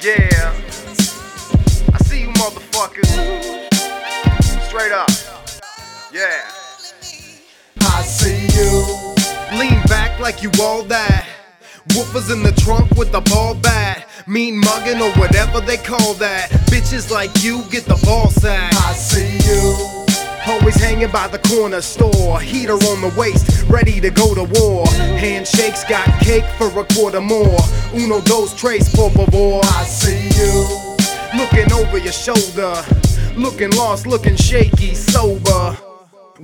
Yeah. I see you motherfuckers. Straight up. Yeah. I see you. Lean back like you all that. Woofers in the trunk with the ball bat. Mean mugging or whatever they call that. Bitches like you get the ball sack. I see you. Hanging by the corner store. Heater on the waist, ready to go to war. Handshakes got cake for a quarter more. Uno, dos, tres, por favor. I see you. Looking over your shoulder. Looking lost, looking shaky, sober.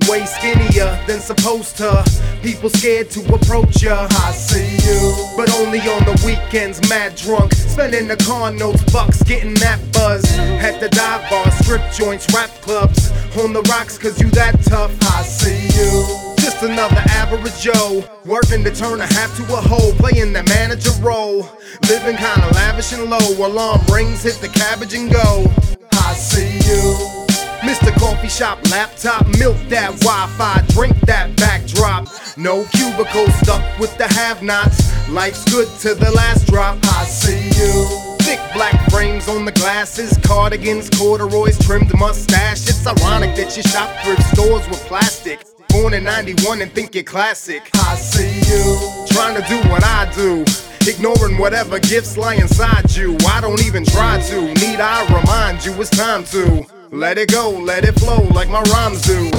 Way skinnier than supposed to. People scared to approach ya. I see you. But only on the weekends, mad drunk. Spending the car notes, bucks, getting that buzz. At the dive bar, strip joints, rap clubs. On the rocks, cause you that tough. I see you. Just another average Joe. Working to turn a half to a whole. Playing the manager role. Living kinda lavish and low. Alarm rings, hit the cabbage and go. I see you. Shop, laptop, milk that Wi Fi, drink that backdrop. No cubicle stuck with the have nots. Life's good to the last drop. I see you. Thick black frames on the glasses, cardigans, corduroys, trimmed mustache. It's ironic that you shop thrift stores with plastic. Born in 91 and think you're classic. I see you. Trying to do what I do. Ignoring whatever gifts lie inside you. I don't even try to. Need I remind you it's time to let it go, let it flow like my rhymes do.